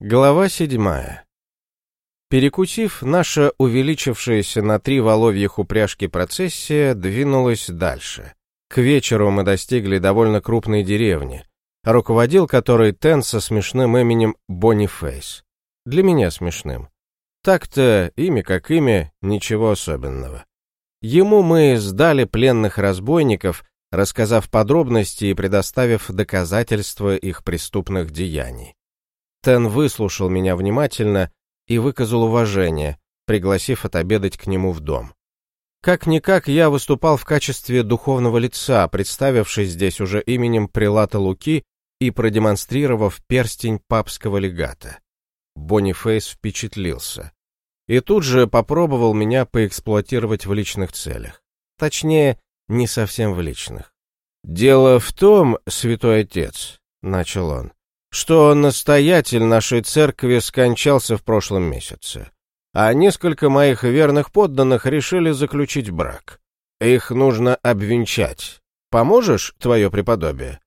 Глава седьмая. Перекусив, наша увеличившаяся на три воловьих упряжки процессия двинулась дальше. К вечеру мы достигли довольно крупной деревни, руководил которой Тен со смешным именем Бонни Фейс. Для меня смешным. Так-то, имя как имя, ничего особенного. Ему мы сдали пленных разбойников, рассказав подробности и предоставив доказательства их преступных деяний. Тен выслушал меня внимательно и выказал уважение, пригласив отобедать к нему в дом. Как-никак я выступал в качестве духовного лица, представившись здесь уже именем Прилата Луки и продемонстрировав перстень папского легата. Бонифейс впечатлился. И тут же попробовал меня поэксплуатировать в личных целях. Точнее, не совсем в личных. «Дело в том, святой отец», — начал он, что настоятель нашей церкви скончался в прошлом месяце, а несколько моих верных подданных решили заключить брак. Их нужно обвенчать. Поможешь, твое преподобие?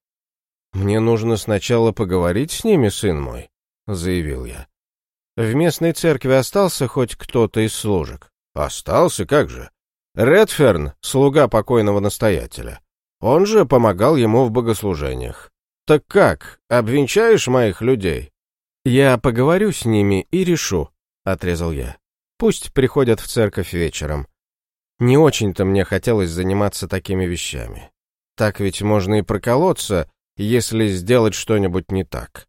Мне нужно сначала поговорить с ними, сын мой, заявил я. В местной церкви остался хоть кто-то из служек? Остался, как же. Редферн, слуга покойного настоятеля. Он же помогал ему в богослужениях. «Так как, обвенчаешь моих людей?» «Я поговорю с ними и решу», — отрезал я. «Пусть приходят в церковь вечером. Не очень-то мне хотелось заниматься такими вещами. Так ведь можно и проколоться, если сделать что-нибудь не так.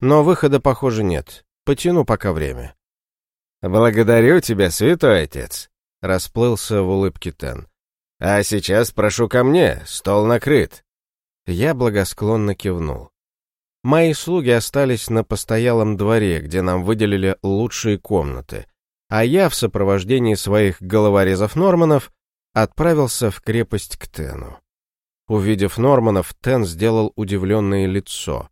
Но выхода, похоже, нет. Потяну пока время». «Благодарю тебя, святой отец», — расплылся в улыбке Тен. «А сейчас прошу ко мне, стол накрыт». Я благосклонно кивнул. Мои слуги остались на постоялом дворе, где нам выделили лучшие комнаты, а я в сопровождении своих головорезов-норманов отправился в крепость к Тену. Увидев Норманов, Тен сделал удивленное лицо.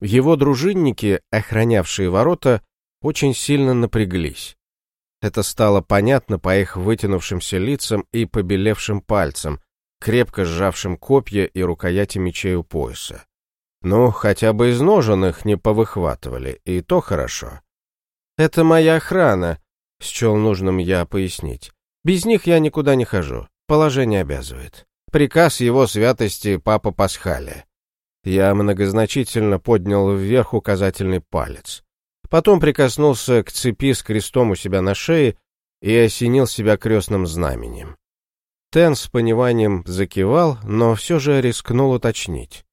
Его дружинники, охранявшие ворота, очень сильно напряглись. Это стало понятно по их вытянувшимся лицам и побелевшим пальцам, крепко сжавшим копья и рукояти мечей у пояса. Ну, хотя бы из ножен их не повыхватывали, и то хорошо. «Это моя охрана», — счел нужным я пояснить. «Без них я никуда не хожу, положение обязывает. Приказ его святости Папа Пасхаля». Я многозначительно поднял вверх указательный палец. Потом прикоснулся к цепи с крестом у себя на шее и осенил себя крестным знаменем. Тен с пониманием закивал, но все же рискнул уточнить.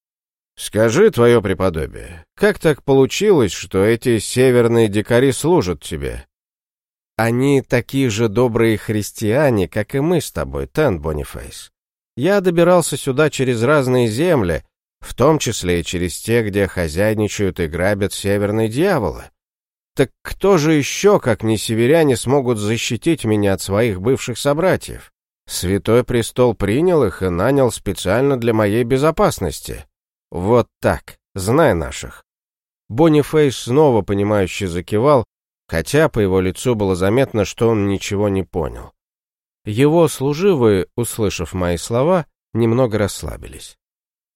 «Скажи, твое преподобие, как так получилось, что эти северные дикари служат тебе?» «Они такие же добрые христиане, как и мы с тобой, Тен Бонифейс. Я добирался сюда через разные земли, в том числе и через те, где хозяйничают и грабят северные дьяволы. Так кто же еще, как не северяне, смогут защитить меня от своих бывших собратьев? Святой престол принял их и нанял специально для моей безопасности. Вот так, знай наших. Бонифейс снова понимающе закивал, хотя по его лицу было заметно, что он ничего не понял. Его служивые, услышав мои слова, немного расслабились.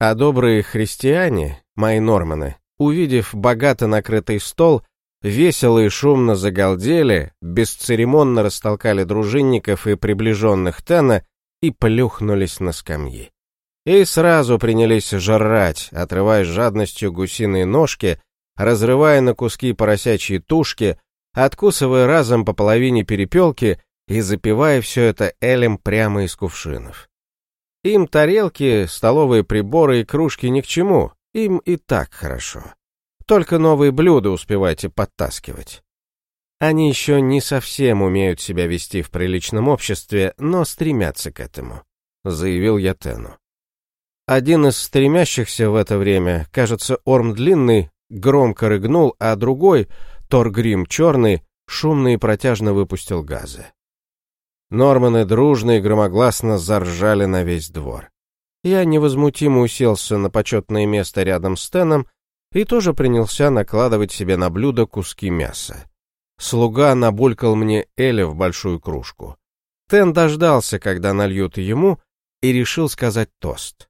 А добрые христиане, мои норманы, увидев богато накрытый стол, весело и шумно загалдели, бесцеремонно растолкали дружинников и приближенных Тена и плюхнулись на скамьи. И сразу принялись жрать, отрывая жадностью гусиные ножки, разрывая на куски поросячьи тушки, откусывая разом по половине перепелки и запивая все это элем прямо из кувшинов. Им тарелки, столовые приборы и кружки ни к чему, им и так хорошо. Только новые блюда успевайте подтаскивать. Они еще не совсем умеют себя вести в приличном обществе, но стремятся к этому», — заявил я Тену. Один из стремящихся в это время, кажется, Орм Длинный, громко рыгнул, а другой, Торгрим Черный, шумно и протяжно выпустил газы. Норманы дружно и громогласно заржали на весь двор. Я невозмутимо уселся на почетное место рядом с Теном и тоже принялся накладывать себе на блюдо куски мяса. Слуга набулькал мне Эля в большую кружку. Тен дождался, когда нальют ему, и решил сказать тост.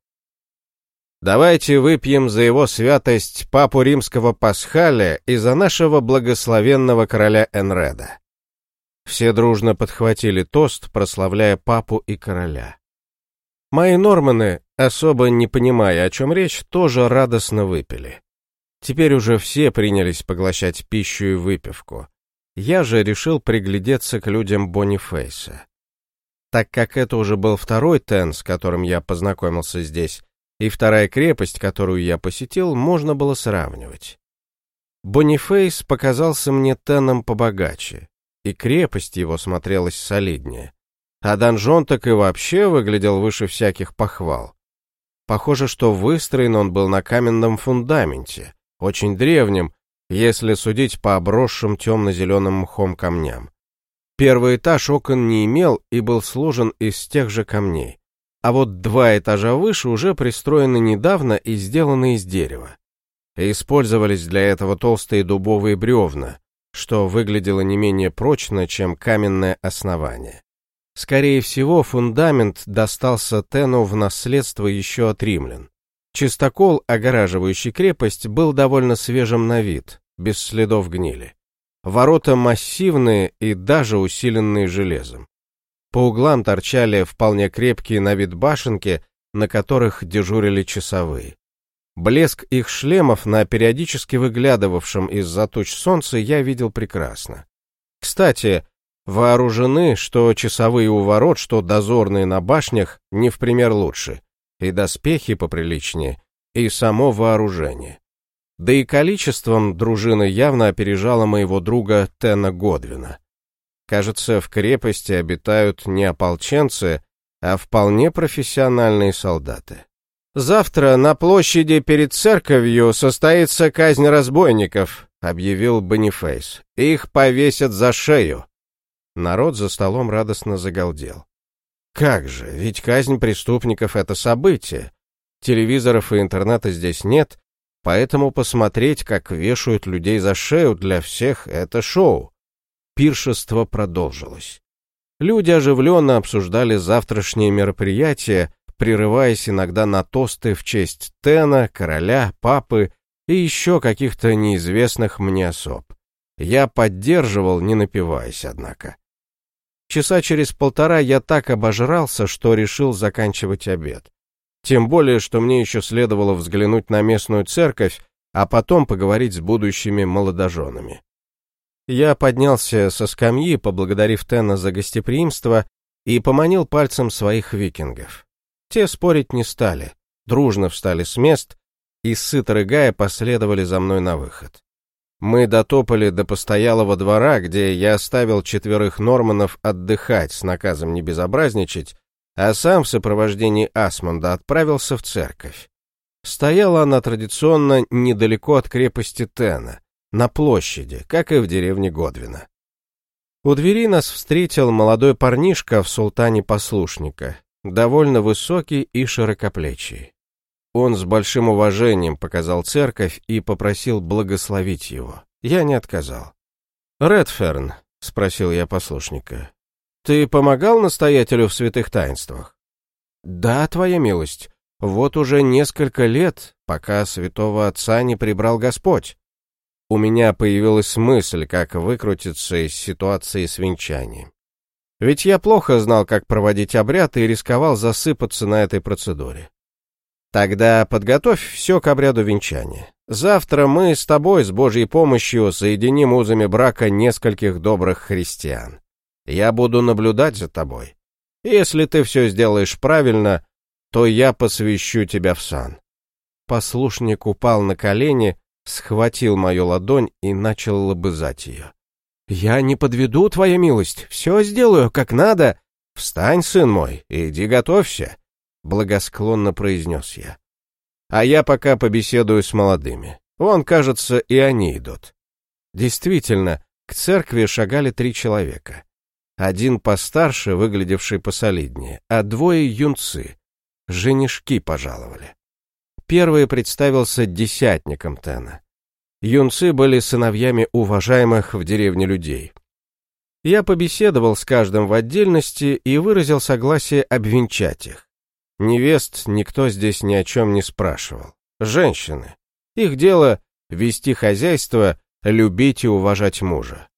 Давайте выпьем за его святость папу римского Пасхаля и за нашего благословенного короля Энреда. Все дружно подхватили тост, прославляя папу и короля. Мои норманы, особо не понимая, о чем речь, тоже радостно выпили. Теперь уже все принялись поглощать пищу и выпивку. Я же решил приглядеться к людям Бонифейса. Так как это уже был второй Тен, с которым я познакомился здесь, и вторая крепость, которую я посетил, можно было сравнивать. Бонифейс показался мне Теном побогаче, и крепость его смотрелась солиднее. А донжон так и вообще выглядел выше всяких похвал. Похоже, что выстроен он был на каменном фундаменте, очень древнем, если судить по обросшим темно-зеленым мхом камням. Первый этаж окон не имел и был сложен из тех же камней, а вот два этажа выше уже пристроены недавно и сделаны из дерева. Использовались для этого толстые дубовые бревна, что выглядело не менее прочно, чем каменное основание. Скорее всего, фундамент достался Тену в наследство еще от римлян. Чистокол, огораживающий крепость, был довольно свежим на вид, без следов гнили. Ворота массивные и даже усиленные железом. По углам торчали вполне крепкие на вид башенки, на которых дежурили часовые. Блеск их шлемов на периодически выглядывавшем из-за туч солнца я видел прекрасно. Кстати, вооружены, что часовые у ворот, что дозорные на башнях, не в пример лучше и доспехи поприличнее, и само вооружение. Да и количеством дружина явно опережала моего друга Тена Годвина. Кажется, в крепости обитают не ополченцы, а вполне профессиональные солдаты. «Завтра на площади перед церковью состоится казнь разбойников», — объявил Бонифейс. «Их повесят за шею». Народ за столом радостно загалдел. Как же, ведь казнь преступников — это событие. Телевизоров и интернета здесь нет, поэтому посмотреть, как вешают людей за шею для всех — это шоу. Пиршество продолжилось. Люди оживленно обсуждали завтрашние мероприятия, прерываясь иногда на тосты в честь Тена, короля, папы и еще каких-то неизвестных мне особ. Я поддерживал, не напиваясь, однако. Часа через полтора я так обожрался, что решил заканчивать обед. Тем более, что мне еще следовало взглянуть на местную церковь, а потом поговорить с будущими молодоженами. Я поднялся со скамьи, поблагодарив Тена за гостеприимство, и поманил пальцем своих викингов. Те спорить не стали, дружно встали с мест и, сыто рыгая, последовали за мной на выход. Мы дотопали до постоялого двора, где я оставил четверых норманов отдыхать с наказом не безобразничать, а сам в сопровождении Асмонда отправился в церковь. Стояла она традиционно недалеко от крепости Тена, на площади, как и в деревне Годвина. У двери нас встретил молодой парнишка в султане послушника, довольно высокий и широкоплечий. Он с большим уважением показал церковь и попросил благословить его. Я не отказал. «Редферн», — спросил я послушника, — «ты помогал настоятелю в святых таинствах?» «Да, твоя милость. Вот уже несколько лет, пока святого отца не прибрал Господь». У меня появилась мысль, как выкрутиться из ситуации с венчанием. Ведь я плохо знал, как проводить обряд и рисковал засыпаться на этой процедуре. Тогда подготовь все к обряду венчания. Завтра мы с тобой с Божьей помощью соединим узами брака нескольких добрых христиан. Я буду наблюдать за тобой. Если ты все сделаешь правильно, то я посвящу тебя в сан. Послушник упал на колени, схватил мою ладонь и начал лобызать ее. «Я не подведу, твоя милость, все сделаю как надо. Встань, сын мой, иди готовься благосклонно произнес я. А я пока побеседую с молодыми. Вон, кажется, и они идут. Действительно, к церкви шагали три человека. Один постарше, выглядевший посолиднее, а двое юнцы. Женишки пожаловали. Первый представился десятником Тена. Юнцы были сыновьями уважаемых в деревне людей. Я побеседовал с каждым в отдельности и выразил согласие обвенчать их. Невест никто здесь ни о чем не спрашивал. Женщины. Их дело — вести хозяйство, любить и уважать мужа.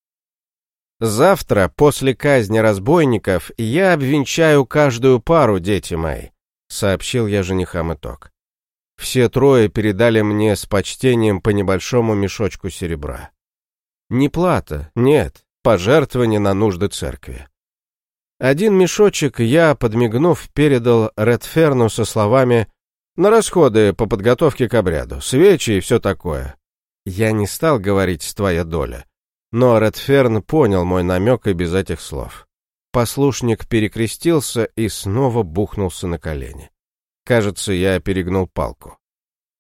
Завтра, после казни разбойников, я обвенчаю каждую пару, дети мои, сообщил я женихам итог. Все трое передали мне с почтением по небольшому мешочку серебра. Не плата, нет, пожертвование на нужды церкви. Один мешочек я, подмигнув, передал Редферну со словами «На расходы по подготовке к обряду, свечи и все такое». Я не стал говорить «твоя доля», но Редферн понял мой намек и без этих слов. Послушник перекрестился и снова бухнулся на колени. Кажется, я перегнул палку.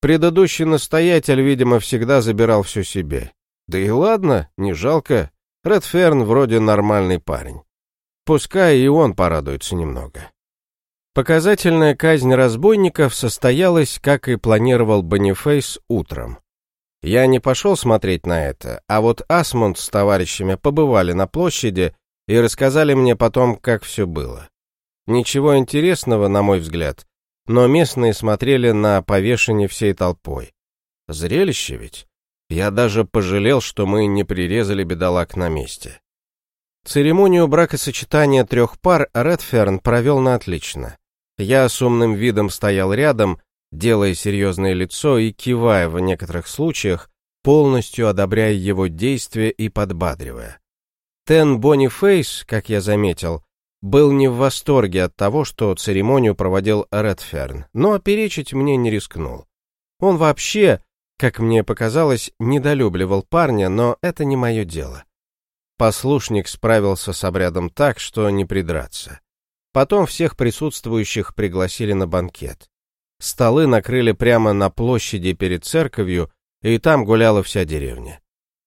Предыдущий настоятель, видимо, всегда забирал все себе. Да и ладно, не жалко. Редферн вроде нормальный парень. Пускай и он порадуется немного. Показательная казнь разбойников состоялась, как и планировал Бонифейс, утром. Я не пошел смотреть на это, а вот Асмунд с товарищами побывали на площади и рассказали мне потом, как все было. Ничего интересного, на мой взгляд, но местные смотрели на повешение всей толпой. Зрелище ведь. Я даже пожалел, что мы не прирезали бедолаг на месте. Церемонию бракосочетания трех пар Редферн провел на отлично. Я с умным видом стоял рядом, делая серьезное лицо и кивая в некоторых случаях, полностью одобряя его действия и подбадривая. Тен Бонифейс, как я заметил, был не в восторге от того, что церемонию проводил Редферн, но перечить мне не рискнул. Он вообще, как мне показалось, недолюбливал парня, но это не мое дело. Послушник справился с обрядом так, что не придраться. Потом всех присутствующих пригласили на банкет. Столы накрыли прямо на площади перед церковью, и там гуляла вся деревня.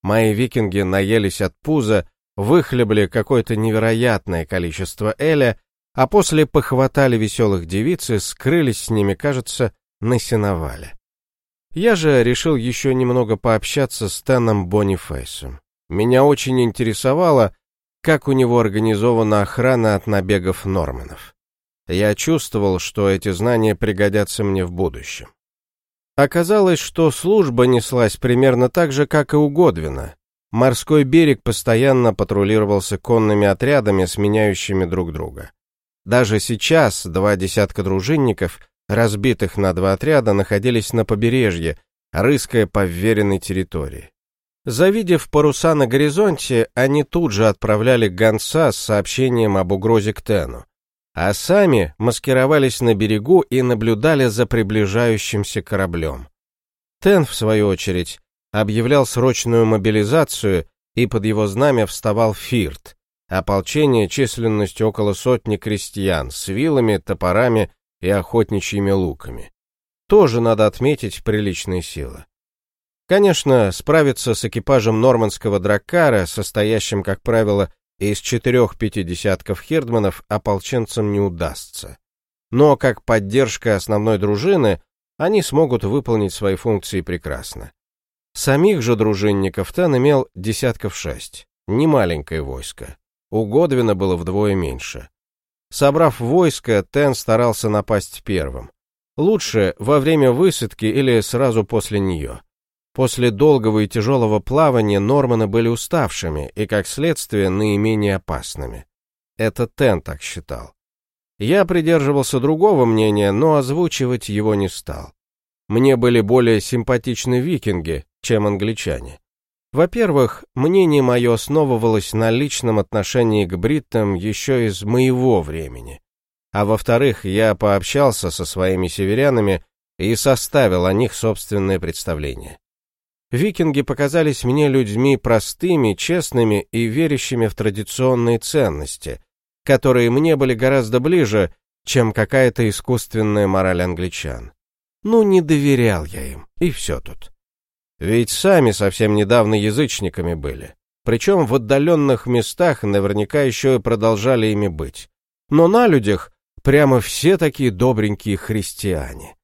Мои викинги наелись от пуза, выхлебли какое-то невероятное количество эля, а после похватали веселых девиц и скрылись с ними, кажется, на сеновале. Я же решил еще немного пообщаться с Теном Бонифейсом. Меня очень интересовало, как у него организована охрана от набегов норманов. Я чувствовал, что эти знания пригодятся мне в будущем. Оказалось, что служба неслась примерно так же, как и у Годвина. Морской берег постоянно патрулировался конными отрядами, сменяющими друг друга. Даже сейчас два десятка дружинников, разбитых на два отряда, находились на побережье, рыская по вверенной территории. Завидев паруса на горизонте, они тут же отправляли гонца с сообщением об угрозе к Тену а сами маскировались на берегу и наблюдали за приближающимся кораблем. Тен, в свою очередь, объявлял срочную мобилизацию, и под его знамя вставал Фирт, ополчение численностью около сотни крестьян с вилами, топорами и охотничьими луками. Тоже надо отметить приличные силы. Конечно, справиться с экипажем нормандского драккара, состоящим, как правило, из четырех пятидесятков хердманов ополченцам не удастся. Но как поддержка основной дружины они смогут выполнить свои функции прекрасно. Самих же дружинников Тен имел десятков шесть, немаленькое войско. У Годвина было вдвое меньше. Собрав войско, Тен старался напасть первым. Лучше во время высадки или сразу после нее. После долгого и тяжелого плавания Норманы были уставшими и, как следствие, наименее опасными. Это Тен так считал. Я придерживался другого мнения, но озвучивать его не стал. Мне были более симпатичны викинги, чем англичане. Во-первых, мнение мое основывалось на личном отношении к бриттам еще из моего времени. А во-вторых, я пообщался со своими северянами и составил о них собственное представление. Викинги показались мне людьми простыми, честными и верящими в традиционные ценности, которые мне были гораздо ближе, чем какая-то искусственная мораль англичан. Ну, не доверял я им, и все тут. Ведь сами совсем недавно язычниками были, причем в отдаленных местах наверняка еще и продолжали ими быть. Но на людях прямо все такие добренькие христиане.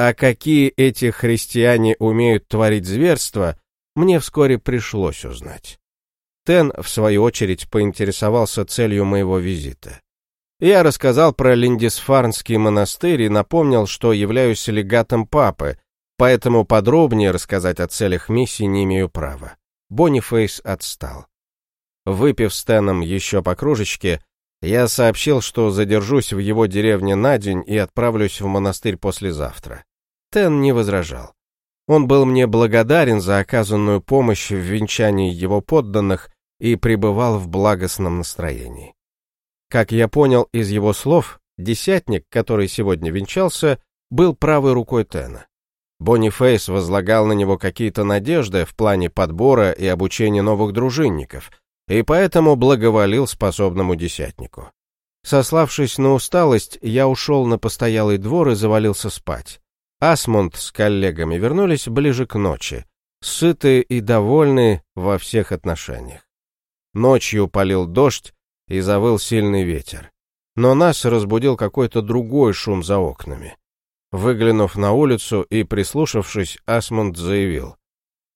А какие эти христиане умеют творить зверства, мне вскоре пришлось узнать. Тен, в свою очередь, поинтересовался целью моего визита. Я рассказал про Линдисфарнский монастырь и напомнил, что являюсь легатом папы, поэтому подробнее рассказать о целях миссии не имею права. Бонифейс отстал. Выпив с Теном еще по кружечке, я сообщил, что задержусь в его деревне на день и отправлюсь в монастырь послезавтра. Тен не возражал. Он был мне благодарен за оказанную помощь в венчании его подданных и пребывал в благостном настроении. Как я понял из его слов, десятник, который сегодня венчался, был правой рукой Тена. Боннифейс возлагал на него какие-то надежды в плане подбора и обучения новых дружинников, и поэтому благоволил способному десятнику. Сославшись на усталость, я ушел на постоялый двор и завалился спать. Асмунд с коллегами вернулись ближе к ночи, сытые и довольные во всех отношениях. Ночью полил дождь, и завыл сильный ветер. Но нас разбудил какой-то другой шум за окнами. Выглянув на улицу и прислушавшись, Асмунд заявил.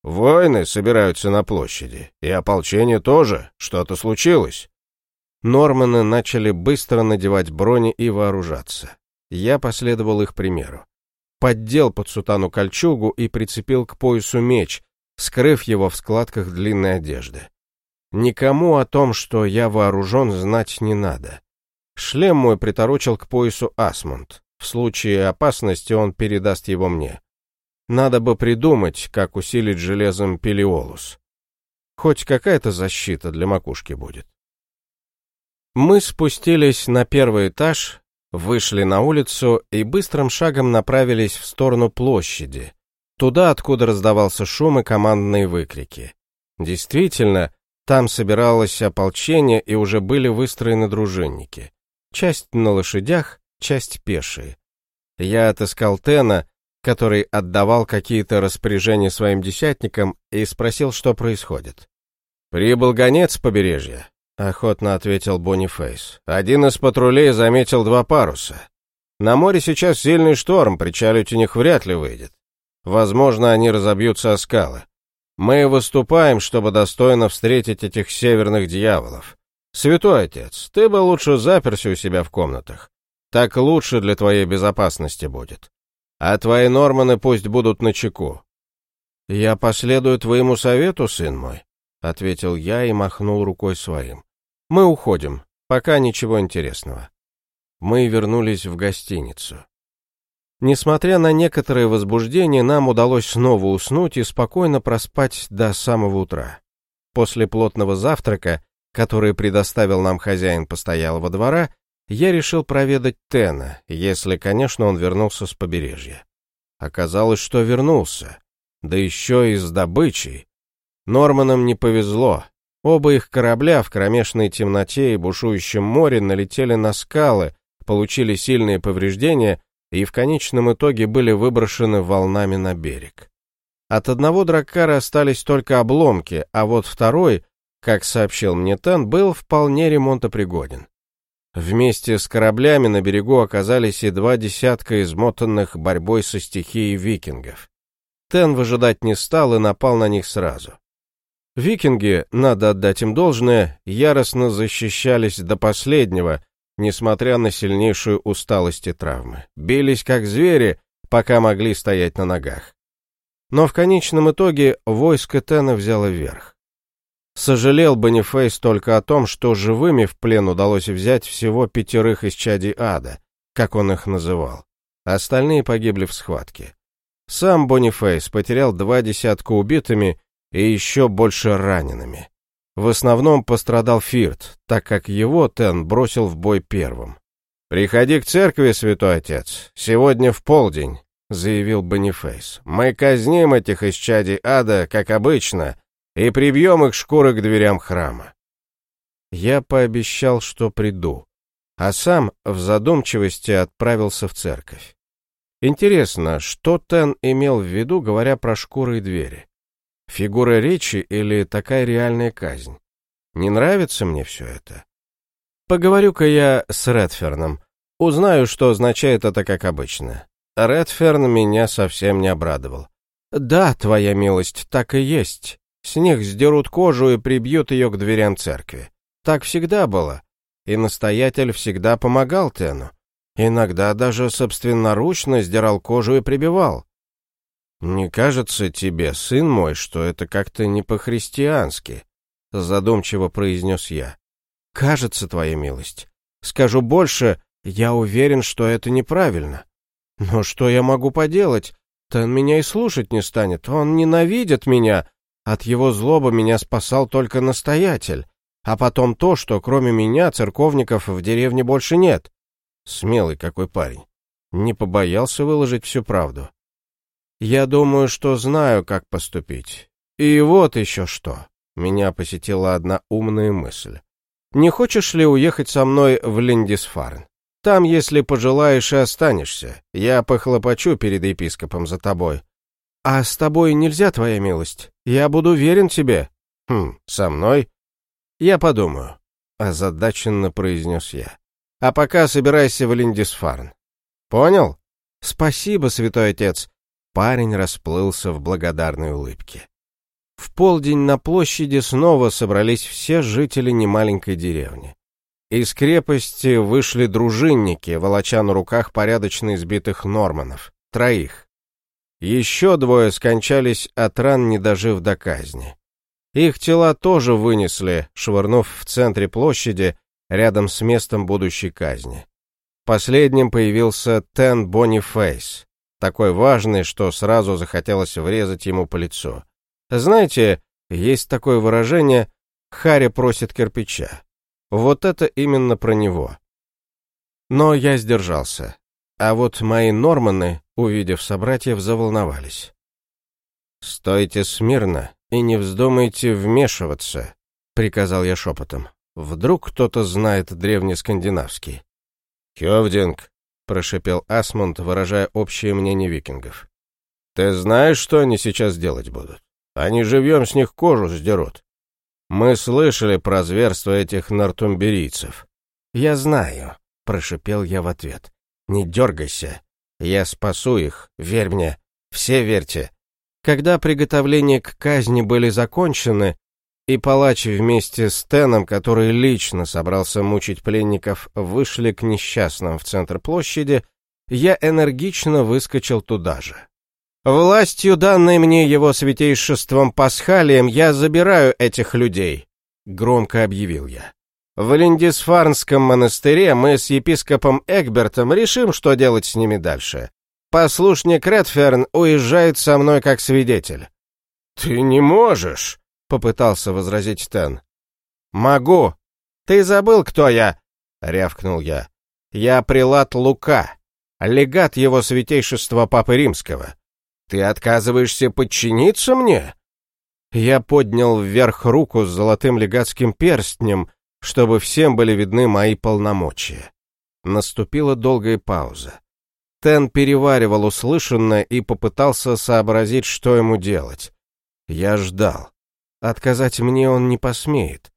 «Воины собираются на площади, и ополчение тоже. Что-то случилось». Норманы начали быстро надевать брони и вооружаться. Я последовал их примеру. Поддел под сутану кольчугу и прицепил к поясу меч, скрыв его в складках длинной одежды. Никому о том, что я вооружен, знать не надо. Шлем мой приторочил к поясу Асмунд. В случае опасности он передаст его мне. Надо бы придумать, как усилить железом Пелиолус. Хоть какая-то защита для макушки будет. Мы спустились на первый этаж, вышли на улицу и быстрым шагом направились в сторону площади, туда, откуда раздавался шум и командные выкрики. Действительно, там собиралось ополчение и уже были выстроены дружинники. Часть на лошадях, часть пешие. Я отыскал Тена, который отдавал какие-то распоряжения своим десятникам, и спросил, что происходит. «Прибыл гонец с побережья», — охотно ответил Бонифейс. «Один из патрулей заметил два паруса. На море сейчас сильный шторм, причалить у них вряд ли выйдет. Возможно, они разобьются о скалы. Мы выступаем, чтобы достойно встретить этих северных дьяволов. Святой отец, ты бы лучше заперся у себя в комнатах. Так лучше для твоей безопасности будет. А твои норманы пусть будут на чеку. Я последую твоему совету, сын мой, ответил я и махнул рукой своим. Мы уходим, пока ничего интересного. Мы вернулись в гостиницу. Несмотря на некоторое возбуждение, нам удалось снова уснуть и спокойно проспать до самого утра. После плотного завтрака, который предоставил нам хозяин постоялого двора, я решил проведать Тена, если, конечно, он вернулся с побережья. Оказалось, что вернулся, да еще и с добычей. Норманам не повезло. Оба их корабля в кромешной темноте и бушующем море налетели на скалы, получили сильные повреждения и в конечном итоге были выброшены волнами на берег. От одного драккара остались только обломки, а вот второй, как сообщил мне Тен, был вполне ремонтопригоден. Вместе с кораблями на берегу оказались и два десятка измотанных борьбой со стихией викингов. Тен выжидать не стал и напал на них сразу. Викинги, надо отдать им должное, яростно защищались до последнего, несмотря на сильнейшую усталость и травмы. Бились как звери, пока могли стоять на ногах. Но в конечном итоге войско Тена взяло верх. Сожалел Бонифейс только о том, что живыми в плен удалось взять всего пятерых из чади ада, как он их называл. Остальные погибли в схватке. Сам Бонифейс потерял два десятка убитыми и еще больше ранеными. В основном пострадал Фирт, так как его Тен бросил в бой первым. «Приходи к церкви, святой отец, сегодня в полдень», — заявил Бонифейс. «Мы казним этих исчадий ада, как обычно, и прибьем их шкуры к дверям храма». Я пообещал, что приду, а сам в задумчивости отправился в церковь. Интересно, что Тен имел в виду, говоря про шкуры и двери? Фигура речи или такая реальная казнь? Не нравится мне все это. Поговорю-ка я с Редферном. Узнаю, что означает это как обычно. Редферн меня совсем не обрадовал. Да, твоя милость, так и есть. С них сдерут кожу и прибьют ее к дверям церкви. Так всегда было. и настоятель всегда помогал Тену. Иногда даже собственноручно сдирал кожу и прибивал. «Не кажется тебе, сын мой, что это как-то не по-христиански?» — задумчиво произнес я. «Кажется, твоя милость. Скажу больше, я уверен, что это неправильно. Но что я могу поделать? Тен меня и слушать не станет. Он ненавидит меня. От его злобы меня спасал только настоятель. А потом то, что кроме меня церковников в деревне больше нет. Смелый какой парень. Не побоялся выложить всю правду. Я думаю, что знаю, как поступить. И вот еще что. Меня посетила одна умная мысль. Не хочешь ли уехать со мной в Линдисфарн? Там, если пожелаешь, и останешься. Я похлопочу перед епископом за тобой. А с тобой нельзя, твоя милость. Я буду верен тебе. Хм, со мной? Я подумаю. Озадаченно произнес я. А пока собирайся в Линдисфарн. Понял? Спасибо, святой отец. Парень расплылся в благодарной улыбке. В полдень на площади снова собрались все жители немаленькой деревни. Из крепости вышли дружинники, волоча на руках порядочно избитых норманов. Троих. Еще двое скончались от ран, не дожив до казни. Их тела тоже вынесли, швырнув в центре площади, рядом с местом будущей казни. Последним появился Тен Бонифейс, такой важный, что сразу захотелось врезать ему по лицу. Знаете, есть такое выражение «Харри просит кирпича». Вот это именно про него. Но я сдержался. А вот мои норманы, увидев собратьев, заволновались. «Стойте смирно и не вздумайте вмешиваться», — приказал я шепотом. «Вдруг кто-то знает древнескандинавский». «Хёвдинг», — прошепел Асмунд, выражая общее мнение викингов. «Ты знаешь, что они сейчас делать будут? Они живьем с них кожу сдерут. Мы слышали про зверство этих нортумберийцев. Я знаю, прошипел я в ответ. Не дергайся. Я спасу их, верь мне. Все верьте. Когда приготовления к казни были закончены, и палач вместе с Теном, который лично собрался мучить пленников, вышли к несчастным в центр площади, я энергично выскочил туда же. Властью, данной мне его святейшеством Пасхалием, я забираю этих людей, громко объявил я. В Линдисфарнском монастыре мы с епископом Эгбертом решим, что делать с ними дальше. Послушник Редферн уезжает со мной как свидетель. Ты не можешь, попытался возразить Тен. Могу. Ты забыл, кто я? рявкнул я. Я прилад Лука, легат его святейшества Папы Римского. Ты отказываешься подчиниться мне?» Я поднял вверх руку с золотым легатским перстнем, чтобы всем были видны мои полномочия. Наступила долгая пауза. Тен переваривал услышанное и попытался сообразить, что ему делать. Я ждал. Отказать мне он не посмеет.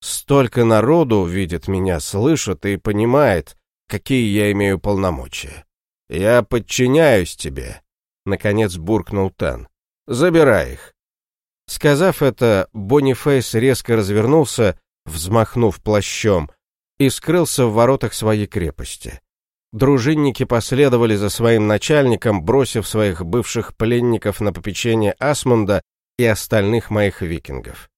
Столько народу видит меня, слышит и понимает, какие я имею полномочия. Я подчиняюсь тебе, Наконец буркнул Тан. «Забирай их». Сказав это, Бонифейс резко развернулся, взмахнув плащом, и скрылся в воротах своей крепости. Дружинники последовали за своим начальником, бросив своих бывших пленников на попечение Асмунда и остальных моих викингов.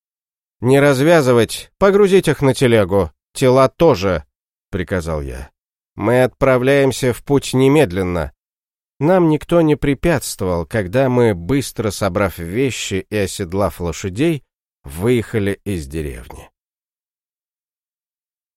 «Не развязывать, погрузить их на телегу, тела тоже», — приказал я. «Мы отправляемся в путь немедленно, нам никто не препятствовал, когда мы, быстро собрав вещи и оседлав лошадей, выехали из деревни.